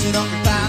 sit on the back.